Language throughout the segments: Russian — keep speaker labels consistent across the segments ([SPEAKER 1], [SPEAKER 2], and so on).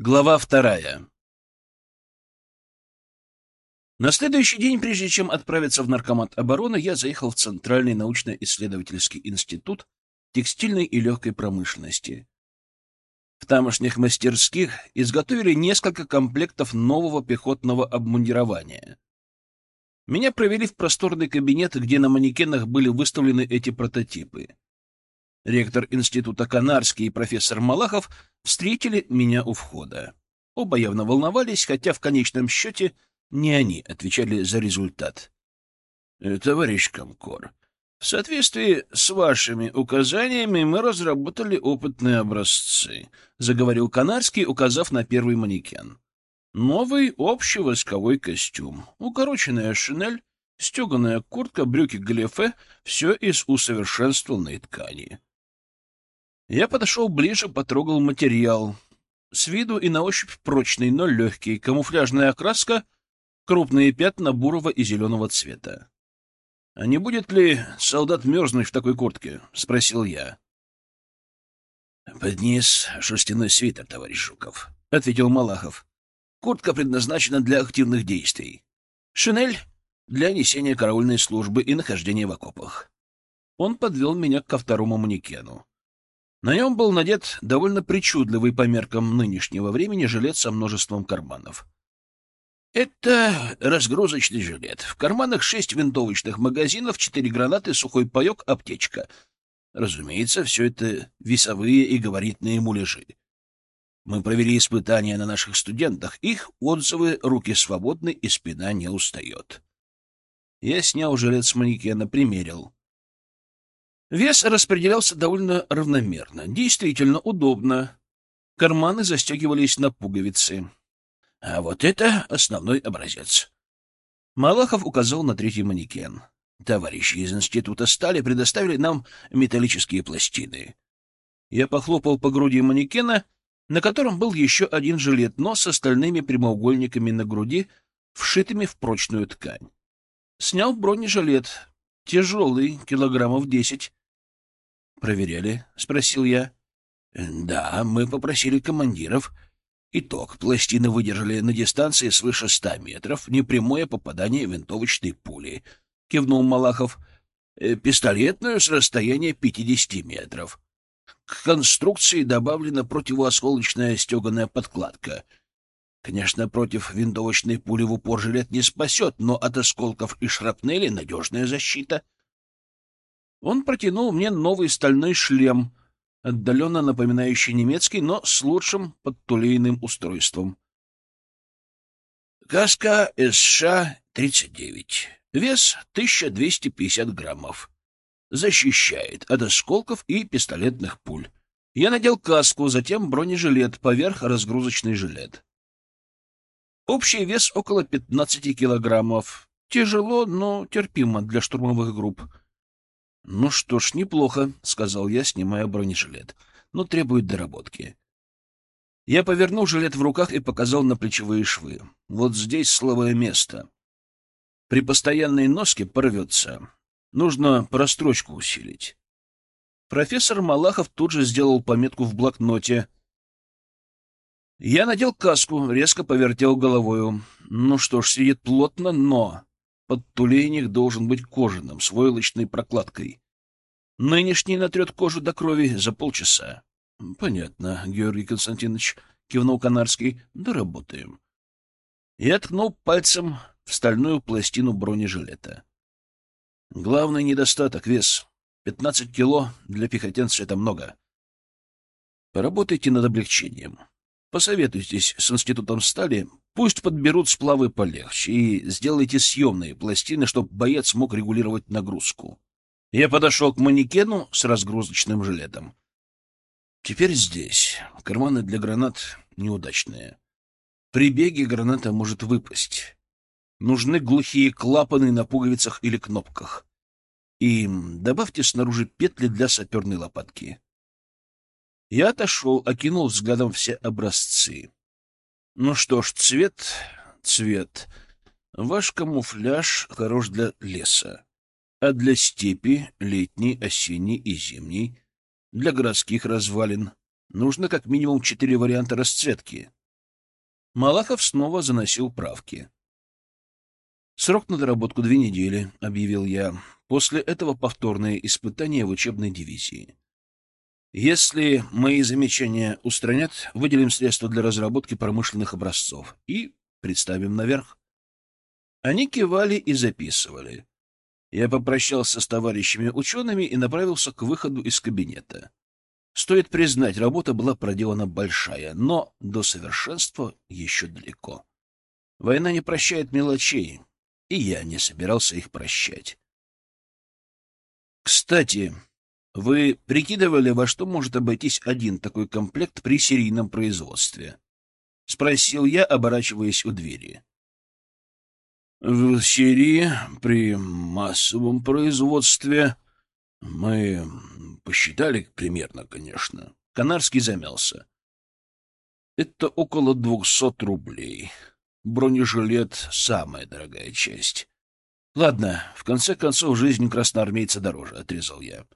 [SPEAKER 1] Глава вторая. На следующий день, прежде чем отправиться в Наркомат обороны, я заехал в Центральный научно-исследовательский институт текстильной и легкой промышленности. В тамошних мастерских изготовили несколько комплектов нового пехотного обмундирования. Меня провели в просторный кабинет, где на манекенах были выставлены эти прототипы. Ректор института Канарский и профессор Малахов встретили меня у входа. Оба явно волновались, хотя в конечном счете не они отвечали за результат. «Э, — Товарищ Комкор, в соответствии с вашими указаниями мы разработали опытные образцы, — заговорил Канарский, указав на первый манекен. Новый общий восковой костюм, укороченная шинель, стеганая куртка, брюки галифе — все из усовершенствованной ткани. Я подошел ближе, потрогал материал. С виду и на ощупь прочный, но легкий, камуфляжная окраска, крупные пятна бурого и зеленого цвета. — А не будет ли солдат мерзнуть в такой куртке? — спросил я. — Поднес шерстяной свитер, товарищ Жуков, — ответил Малахов. — Куртка предназначена для активных действий. Шинель — для несения караульной службы и нахождения в окопах. Он подвел меня ко второму манекену. На нем был надет довольно причудливый по меркам нынешнего времени жилет со множеством карманов. Это разгрузочный жилет. В карманах шесть винтовочных магазинов, четыре гранаты, сухой паек, аптечка. Разумеется, все это весовые и габаритные муляжи. Мы провели испытания на наших студентах. Их отзывы «руки свободны» и спина не устает. Я снял жилет с манекена, примерил. Вес распределялся довольно равномерно. Действительно удобно. Карманы застегивались на пуговицы. А вот это основной образец. Малахов указал на третий манекен. Товарищи из Института стали предоставили нам металлические пластины. Я похлопал по груди манекена, на котором был еще один жилет, но с остальными прямоугольниками на груди, вшитыми в прочную ткань. Снял бронежилет. Тяжелый, килограммов десять. «Проверяли?» — спросил я. «Да, мы попросили командиров. Итог. Пластины выдержали на дистанции свыше ста метров непрямое попадание винтовочной пули», — кивнул Малахов. «Э, «Пистолетную с расстояния пятидесяти метров. К конструкции добавлена противоосколочная стеганая подкладка. Конечно, против винтовочной пули в упор жилет не спасет, но от осколков и шрапнели надежная защита». Он протянул мне новый стальной шлем, отдаленно напоминающий немецкий, но с лучшим подтулейным устройством. Каска СШ-39. Вес 1250 граммов. Защищает от осколков и пистолетных пуль. Я надел каску, затем бронежилет, поверх разгрузочный жилет. Общий вес около 15 килограммов. Тяжело, но терпимо для штурмовых групп. «Ну что ж, неплохо», — сказал я, снимая бронежилет, — «но требует доработки». Я повернул жилет в руках и показал на плечевые швы. Вот здесь слабое место. При постоянной носке порвется. Нужно прострочку усилить. Профессор Малахов тут же сделал пометку в блокноте. Я надел каску, резко повертел головою. Ну что ж, сидит плотно, но Подтулейник должен быть кожаным, с войлочной прокладкой. Нынешний натрет кожу до крови за полчаса. — Понятно, Георгий Константинович, — кивнул Канарский. — Доработаем. Я ткнул пальцем в стальную пластину бронежилета. Главный недостаток — вес. Пятнадцать кило для пехотинца — это много. Поработайте над облегчением. Посоветуйтесь с Институтом стали, пусть подберут сплавы полегче, и сделайте съемные пластины, чтобы боец мог регулировать нагрузку. Я подошел к манекену с разгрузочным жилетом. Теперь здесь. Карманы для гранат неудачные. При беге граната может выпасть. Нужны глухие клапаны на пуговицах или кнопках. И добавьте снаружи петли для саперной лопатки. Я отошел, окинул взглядом все образцы. Ну что ж, цвет, цвет. Ваш камуфляж хорош для леса, а для степи, летний, осенний и зимний, для городских развалин, нужно как минимум четыре варианта расцветки. Малахов снова заносил правки. «Срок на доработку две недели», — объявил я. «После этого повторное испытание в учебной дивизии. Если мои замечания устранят, выделим средства для разработки промышленных образцов и представим наверх». Они кивали и записывали. Я попрощался с товарищами учеными и направился к выходу из кабинета. Стоит признать, работа была проделана большая, но до совершенства еще далеко. Война не прощает мелочей, и я не собирался их прощать. Кстати, вы прикидывали, во что может обойтись один такой комплект при серийном производстве? — спросил я, оборачиваясь у двери. — В серии при массовом производстве мы посчитали примерно, конечно. Канарский замялся. — Это около двухсот рублей. Бронежилет — самая дорогая часть. Ладно, в конце концов, жизнь красноармейца дороже, — отрезал я.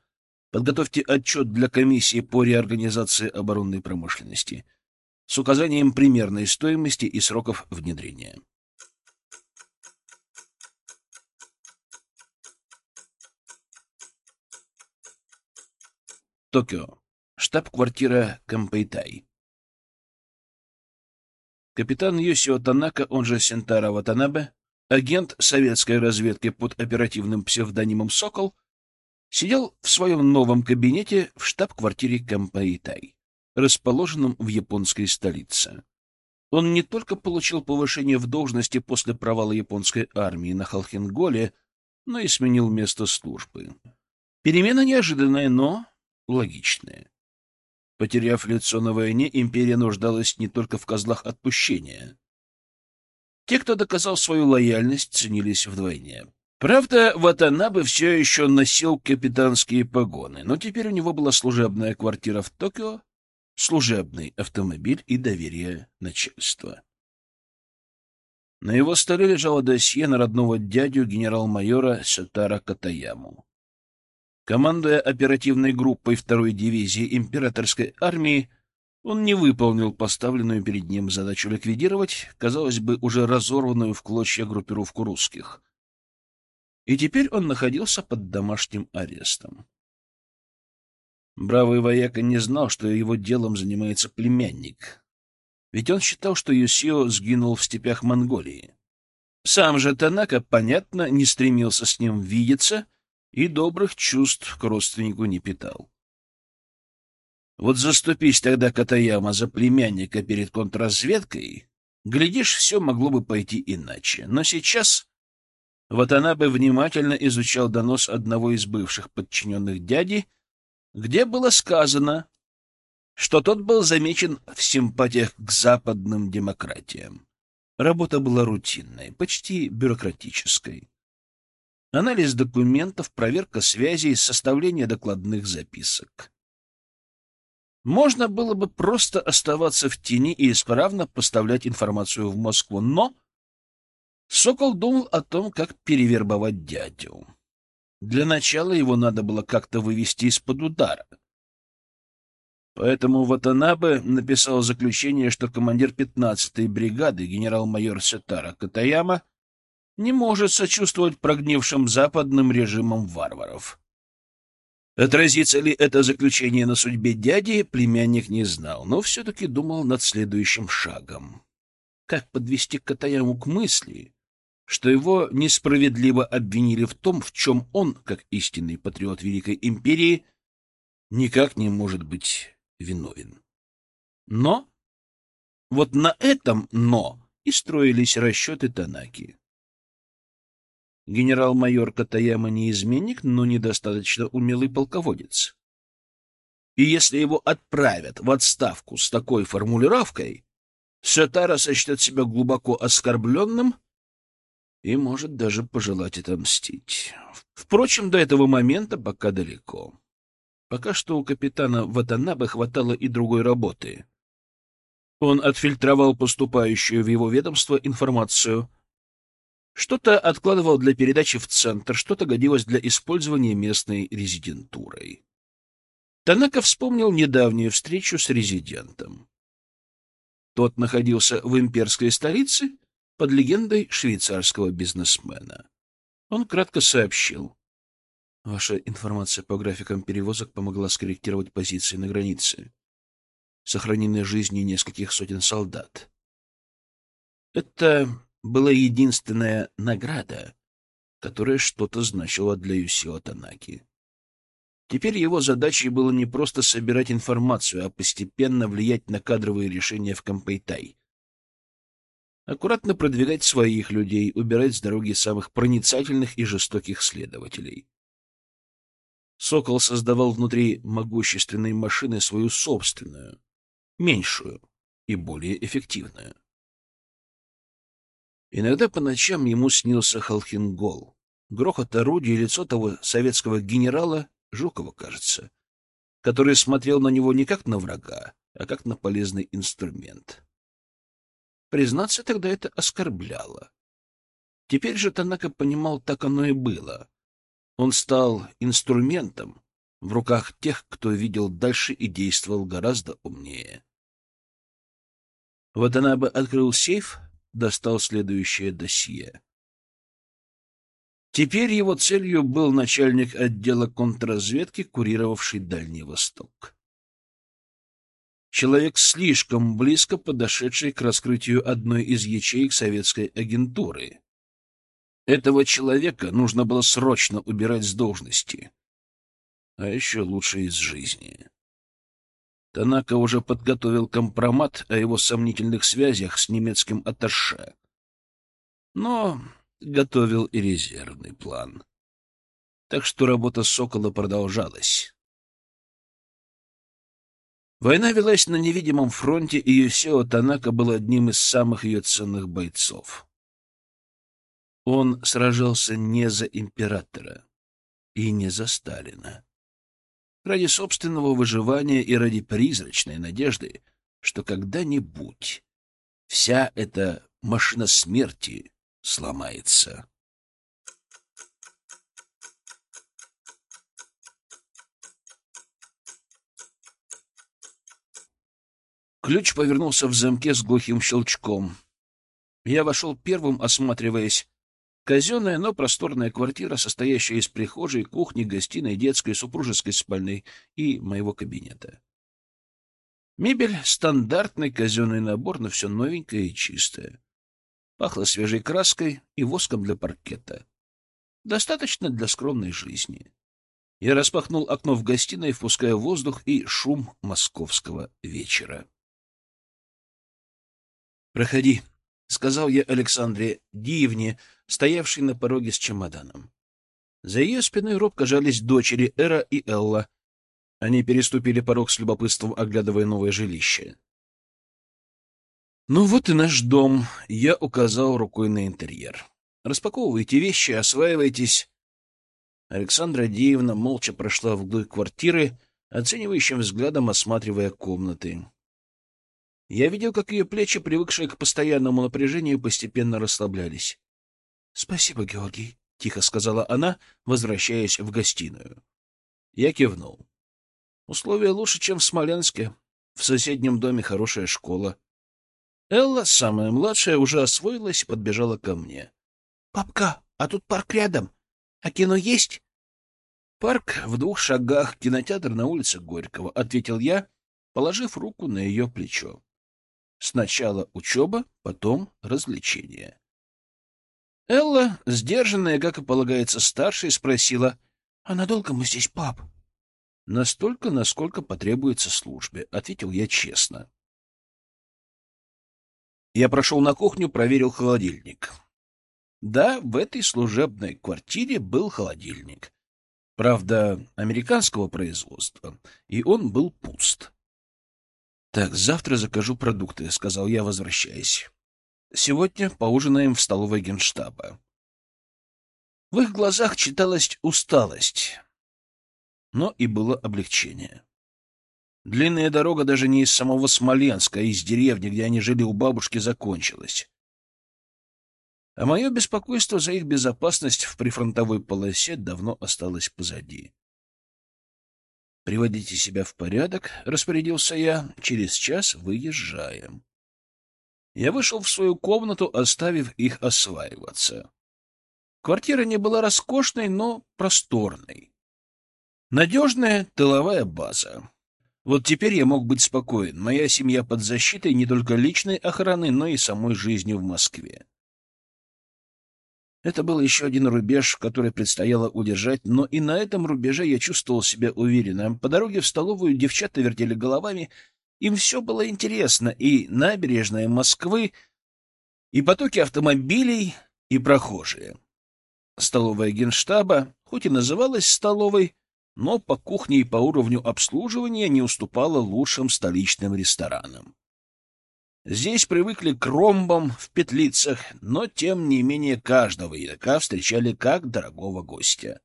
[SPEAKER 1] Подготовьте отчет для комиссии по реорганизации оборонной промышленности с указанием примерной стоимости и сроков внедрения. Токио. Штаб-квартира Кампейтай. Капитан Йосио Танака, он же Сентара Ватанабе, агент советской разведки под оперативным псевдонимом «Сокол», сидел в своем новом кабинете в штаб-квартире Кампаитай, расположенном в японской столице. Он не только получил повышение в должности после провала японской армии на Халхинголе, но и сменил место службы. Перемена неожиданная, но логичная. Потеряв лицо на войне, империя нуждалась не только в козлах отпущения. Те, кто доказал свою лояльность, ценились вдвойне. Правда, Ватанабе все еще носил капитанские погоны, но теперь у него была служебная квартира в Токио, служебный автомобиль и доверие начальства. На его столе лежало досье на родного дядю генерал-майора Сатара Катаяму. Командуя оперативной группой второй дивизии императорской армии, он не выполнил поставленную перед ним задачу ликвидировать, казалось бы, уже разорванную в клочья группировку русских. И теперь он находился под домашним арестом. Бравый вояка не знал, что его делом занимается племянник. Ведь он считал, что Юсио сгинул в степях Монголии. Сам же Танака, понятно, не стремился с ним видеться — и добрых чувств к родственнику не питал. Вот заступись тогда Катаяма за племянника перед контрразведкой, глядишь, все могло бы пойти иначе. Но сейчас Ватанабе внимательно изучал донос одного из бывших подчиненных дяди, где было сказано, что тот был замечен в симпатиях к западным демократиям. Работа была рутинной, почти бюрократической анализ документов, проверка связей, составление докладных записок. Можно было бы просто оставаться в тени и исправно поставлять информацию в Москву, но Сокол думал о том, как перевербовать дядю. Для начала его надо было как-то вывести из-под удара. Поэтому Ватанабе написал заключение, что командир 15-й бригады генерал-майор Сетара Катаяма не может сочувствовать прогнившим западным режимам варваров. Отразится ли это заключение на судьбе дяди, племянник не знал, но все-таки думал над следующим шагом. Как подвести Катаяму к мысли, что его несправедливо обвинили в том, в чем он, как истинный патриот Великой Империи, никак не может быть виновен. Но вот на этом «но» и строились расчеты Танаки. Генерал-майор Катаяма не изменник, но недостаточно умелый полководец. И если его отправят в отставку с такой формулировкой, Сатара сочтет себя глубоко оскорбленным и может даже пожелать отомстить. Впрочем, до этого момента пока далеко. Пока что у капитана Ватанабе хватало и другой работы. Он отфильтровал поступающую в его ведомство информацию — что-то откладывал для передачи в центр, что-то годилось для использования местной резидентурой. Танака вспомнил недавнюю встречу с резидентом. Тот находился в имперской столице под легендой швейцарского бизнесмена. Он кратко сообщил. Ваша информация по графикам перевозок помогла скорректировать позиции на границе. Сохранены жизни нескольких сотен солдат. Это была единственная награда, которая что-то значила для Юсио Танаки. Теперь его задачей было не просто собирать информацию, а постепенно влиять на кадровые решения в Кампейтай. Аккуратно продвигать своих людей, убирать с дороги самых проницательных и жестоких следователей. Сокол создавал внутри могущественной машины свою собственную, меньшую и более эффективную. Иногда по ночам ему снился Халхингол, грохот орудия и лицо того советского генерала, Жукова, кажется, который смотрел на него не как на врага, а как на полезный инструмент. Признаться, тогда это оскорбляло. Теперь же Танака понимал, так оно и было. Он стал инструментом в руках тех, кто видел дальше и действовал гораздо умнее. Бы открыл сейф, достал следующее досье. Теперь его целью был начальник отдела контрразведки, курировавший Дальний Восток. Человек, слишком близко подошедший к раскрытию одной из ячеек советской агентуры. Этого человека нужно было срочно убирать с должности, а еще лучше из жизни. Танака уже подготовил компромат о его сомнительных связях с немецким атташе. Но готовил и резервный план. Так что работа «Сокола» продолжалась. Война велась на невидимом фронте, и Юсео Танака был одним из самых ее ценных бойцов. Он сражался не за императора и не за Сталина ради собственного выживания и ради призрачной надежды, что когда-нибудь вся эта машина смерти сломается. Ключ повернулся в замке с глухим щелчком. Я вошел первым, осматриваясь, Казенная, но просторная квартира, состоящая из прихожей, кухни, гостиной, детской, супружеской спальной и моего кабинета. Мебель — стандартный казенный набор, но все новенькое и чистое. Пахло свежей краской и воском для паркета. Достаточно для скромной жизни. Я распахнул окно в гостиной, впуская воздух и шум московского вечера. «Проходи», — сказал я Александре Дивне, стоявшей на пороге с чемоданом. За ее спиной робко жались дочери Эра и Элла. Они переступили порог с любопытством, оглядывая новое жилище. «Ну вот и наш дом», — я указал рукой на интерьер. «Распаковывайте вещи, осваивайтесь». Александра Диевна молча прошла вглубь квартиры, оценивающим взглядом осматривая комнаты. Я видел, как ее плечи, привыкшие к постоянному напряжению, постепенно расслаблялись. — Спасибо, Георгий, — тихо сказала она, возвращаясь в гостиную. Я кивнул. Условия лучше, чем в Смоленске. В соседнем доме хорошая школа. Элла, самая младшая, уже освоилась и подбежала ко мне. — Папка, а тут парк рядом. А кино есть? — Парк в двух шагах, кинотеатр на улице Горького, — ответил я, положив руку на ее плечо. Сначала учеба, потом развлечения. Элла, сдержанная, как и полагается старшей, спросила, — А надолго мы здесь, пап? — Настолько, насколько потребуется службе, — ответил я честно. Я прошел на кухню, проверил холодильник. Да, в этой служебной квартире был холодильник. Правда, американского производства, и он был пуст. «Так, завтра закажу продукты», — сказал я, возвращаясь. «Сегодня поужинаем в столовой генштаба». В их глазах читалась усталость, но и было облегчение. Длинная дорога даже не из самого Смоленска, а из деревни, где они жили у бабушки, закончилась. А мое беспокойство за их безопасность в прифронтовой полосе давно осталось позади. «Приводите себя в порядок», — распорядился я. «Через час выезжаем». Я вышел в свою комнату, оставив их осваиваться. Квартира не была роскошной, но просторной. Надежная тыловая база. Вот теперь я мог быть спокоен. Моя семья под защитой не только личной охраны, но и самой жизнью в Москве. Это был еще один рубеж, который предстояло удержать, но и на этом рубеже я чувствовал себя уверенно. По дороге в столовую девчата вертели головами, им все было интересно, и набережная Москвы, и потоки автомобилей, и прохожие. Столовая генштаба, хоть и называлась столовой, но по кухне и по уровню обслуживания не уступала лучшим столичным ресторанам. Здесь привыкли к ромбам в петлицах, но тем не менее каждого едока встречали как дорогого гостя.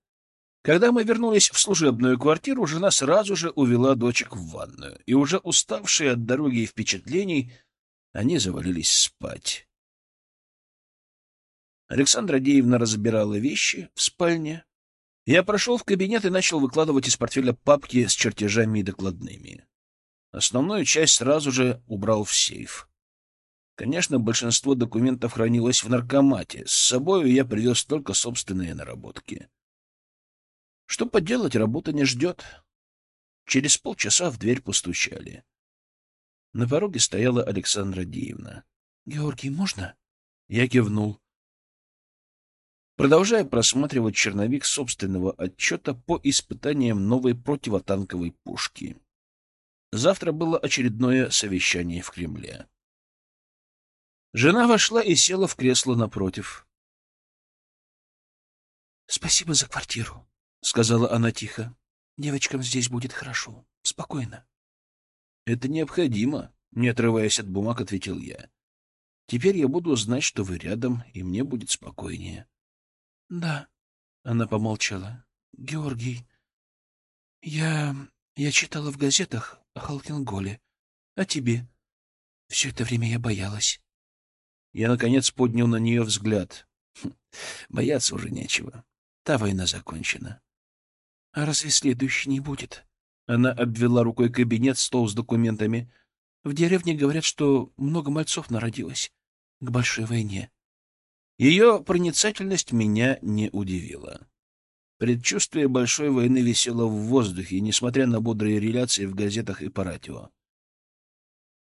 [SPEAKER 1] Когда мы вернулись в служебную квартиру, жена сразу же увела дочек в ванную, и уже уставшие от дороги и впечатлений, они завалились спать. Александра Деевна разбирала вещи в спальне. Я прошел в кабинет и начал выкладывать из портфеля папки с чертежами и докладными. Основную часть сразу же убрал в сейф. Конечно, большинство документов хранилось в наркомате. С собой я привез только собственные наработки. Что поделать, работа не ждет. Через полчаса в дверь постучали. На пороге стояла Александра Диевна. — Георгий, можно? Я кивнул. Продолжая просматривать черновик собственного отчета по испытаниям новой противотанковой пушки. Завтра было очередное совещание в Кремле. Жена вошла и села в кресло напротив. — Спасибо за квартиру, — сказала она тихо. — Девочкам здесь будет хорошо, спокойно. — Это необходимо, — не отрываясь от бумаг, ответил я. — Теперь я буду знать, что вы рядом, и мне будет спокойнее. — Да, — она помолчала. — Георгий, я... я читала в газетах о Халкинголе. А тебе? Все это время я боялась. Я, наконец, поднял на нее взгляд. Хм, бояться уже нечего. Та война закончена. А разве следующей не будет? Она обвела рукой кабинет, стол с документами. В деревне говорят, что много мальцов народилось к большой войне. Ее проницательность меня не удивила. Предчувствие большой войны висело в воздухе, несмотря на бодрые реляции в газетах и по радио.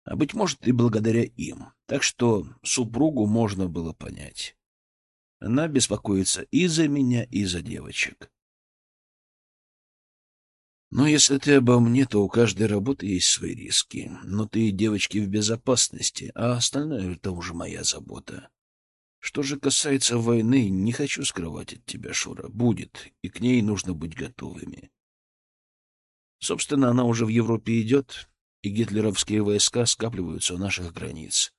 [SPEAKER 1] А, быть может, и благодаря им. Так что супругу можно было понять. Она беспокоится и за меня, и за девочек. Но если ты обо мне, то у каждой работы есть свои риски. Но ты и девочки в безопасности, а остальное — это уже моя забота. Что же касается войны, не хочу скрывать от тебя, Шура. Будет, и к ней нужно быть готовыми. Собственно, она уже в Европе идет, и гитлеровские войска скапливаются у наших границ.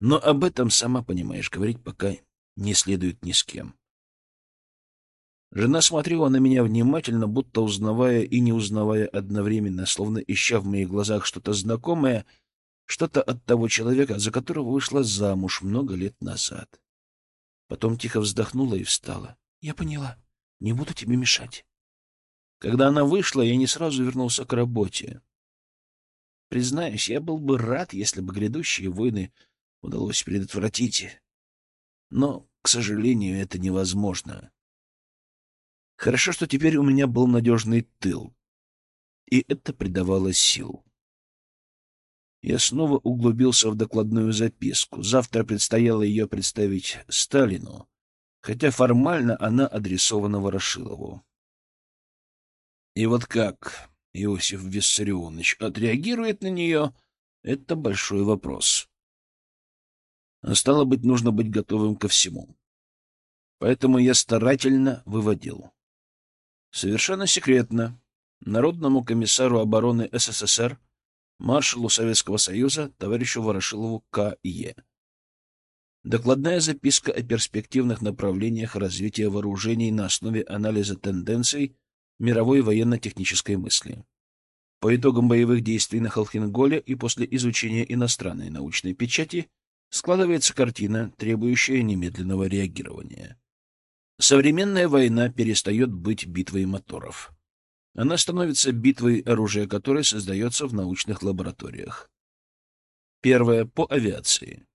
[SPEAKER 1] Но об этом, сама понимаешь, говорить пока не следует ни с кем. Жена смотрела на меня внимательно, будто узнавая и не узнавая одновременно, словно ища в моих глазах что-то знакомое — что-то от того человека, за которого вышла замуж много лет назад. Потом тихо вздохнула и встала. — Я поняла. Не буду тебе мешать. Когда она вышла, я не сразу вернулся к работе. Признаюсь, я был бы рад, если бы грядущие войны удалось предотвратить. Но, к сожалению, это невозможно. Хорошо, что теперь у меня был надежный тыл, и это придавало сил. Я снова углубился в докладную записку. Завтра предстояло ее представить Сталину, хотя формально она адресована Ворошилову. И вот как Иосиф Виссарионович отреагирует на нее, это большой вопрос. А стало быть, нужно быть готовым ко всему. Поэтому я старательно выводил. Совершенно секретно Народному комиссару обороны СССР маршалу Советского Союза товарищу Ворошилову К.Е. Докладная записка о перспективных направлениях развития вооружений на основе анализа тенденций мировой военно-технической мысли. По итогам боевых действий на Холхенголе и после изучения иностранной научной печати складывается картина, требующая немедленного реагирования. Современная война перестает быть битвой моторов. Она становится битвой, оружия которой создается в научных лабораториях. Первое — по авиации.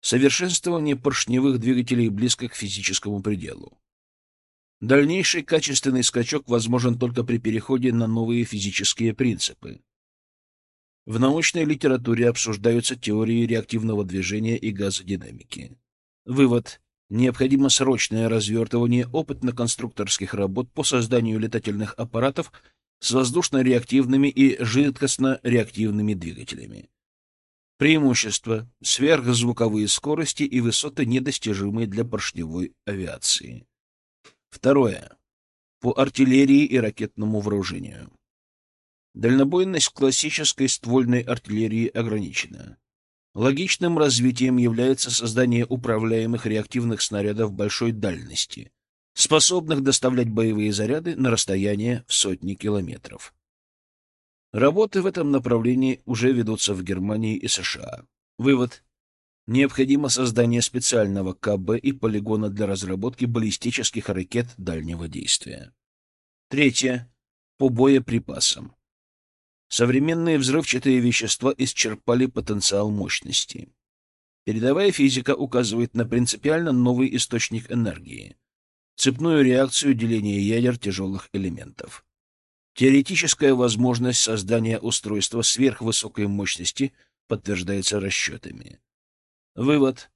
[SPEAKER 1] Совершенствование поршневых двигателей близко к физическому пределу. Дальнейший качественный скачок возможен только при переходе на новые физические принципы. В научной литературе обсуждаются теории реактивного движения и газодинамики. Вывод. Необходимо срочное развертывание опытно-конструкторских работ по созданию летательных аппаратов с воздушно-реактивными и жидкостно-реактивными двигателями. Преимущество — сверхзвуковые скорости и высоты, недостижимые для поршневой авиации. Второе. По артиллерии и ракетному вооружению. Дальнобойность классической ствольной артиллерии ограничена. Логичным развитием является создание управляемых реактивных снарядов большой дальности, способных доставлять боевые заряды на расстояние в сотни километров. Работы в этом направлении уже ведутся в Германии и США. Вывод. Необходимо создание специального КБ и полигона для разработки баллистических ракет дальнего действия. Третье. По боеприпасам. Современные взрывчатые вещества исчерпали потенциал мощности. Передовая физика указывает на принципиально новый источник энергии — цепную реакцию деления ядер тяжелых элементов. Теоретическая возможность создания устройства сверхвысокой мощности подтверждается расчетами. Вывод.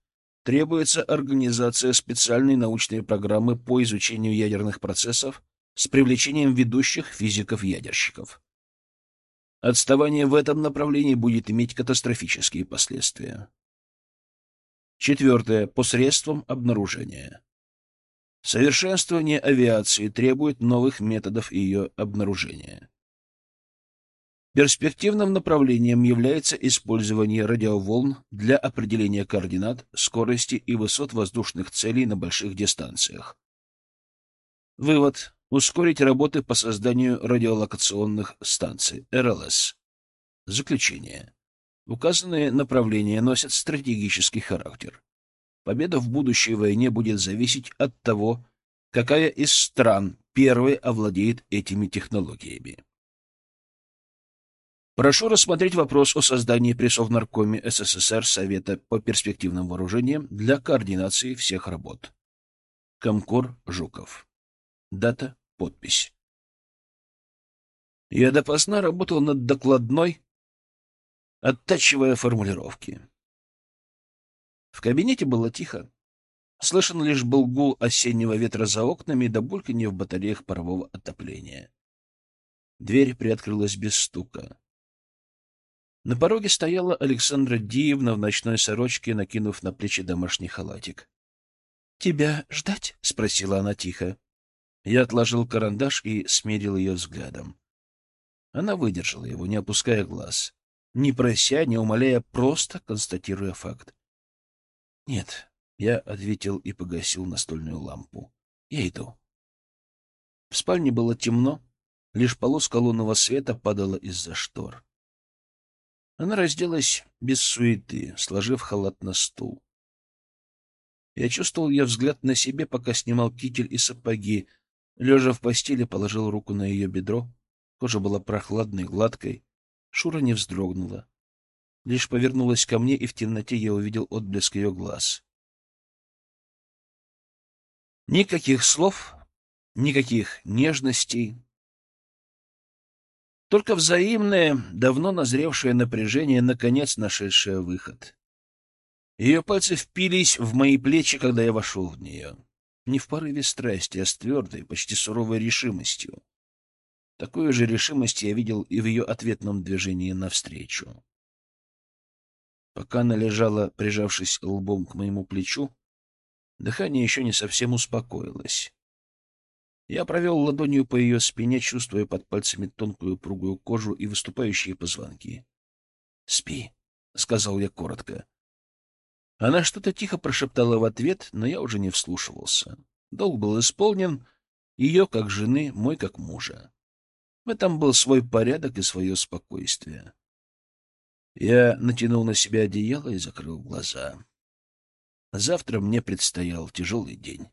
[SPEAKER 1] Требуется организация специальной научной программы по изучению ядерных процессов с привлечением ведущих физиков-ядерщиков. Отставание в этом направлении будет иметь катастрофические последствия. Четвертое. Посредством обнаружения. Совершенствование авиации требует новых методов ее обнаружения. Перспективным направлением является использование радиоволн для определения координат, скорости и высот воздушных целей на больших дистанциях. Вывод ускорить работы по созданию радиолокационных станций, РЛС. Заключение. Указанные направления носят стратегический характер. Победа в будущей войне будет зависеть от того, какая из стран первой овладеет этими технологиями. Прошу рассмотреть вопрос о создании при Совнаркоме СССР Совета по перспективным вооружениям для координации всех работ. Комкор Жуков. Дата подпись. Я допоздна работал над докладной, оттачивая формулировки. В кабинете было тихо. Слышен лишь был гул осеннего ветра за окнами да бульканье в батареях парового отопления. Дверь приоткрылась без стука. На пороге стояла Александра Диевна в ночной сорочке, накинув на плечи домашний халатик. — Тебя ждать? — спросила она тихо. Я отложил карандаш и смерил ее взглядом. Она выдержала его, не опуская глаз, не прося, не умоляя, просто констатируя факт. — Нет, — я ответил и погасил настольную лампу. — Я иду. В спальне было темно, лишь полоска лунного света падала из-за штор. Она разделась без суеты, сложив халат на стул. Я чувствовал ее взгляд на себе, пока снимал китель и сапоги, Лежа в постели, положил руку на ее бедро. Кожа была прохладной, гладкой. Шура не вздрогнула. Лишь повернулась ко мне, и в темноте я увидел отблеск ее глаз. Никаких слов, никаких нежностей. Только взаимное, давно назревшее напряжение, наконец нашедшее выход. Ее пальцы впились в мои плечи, когда я вошел в нее. Не в порыве страсти, а с твердой, почти суровой решимостью. Такую же решимость я видел и в ее ответном движении навстречу. Пока она лежала, прижавшись лбом к моему плечу, дыхание еще не совсем успокоилось. Я провел ладонью по ее спине, чувствуя под пальцами тонкую упругую кожу и выступающие позвонки. — Спи, — сказал я коротко. Она что-то тихо прошептала в ответ, но я уже не вслушивался. Долг был исполнен, ее как жены, мой как мужа. В этом был свой порядок и свое спокойствие. Я натянул на себя одеяло и закрыл глаза. Завтра мне предстоял тяжелый день.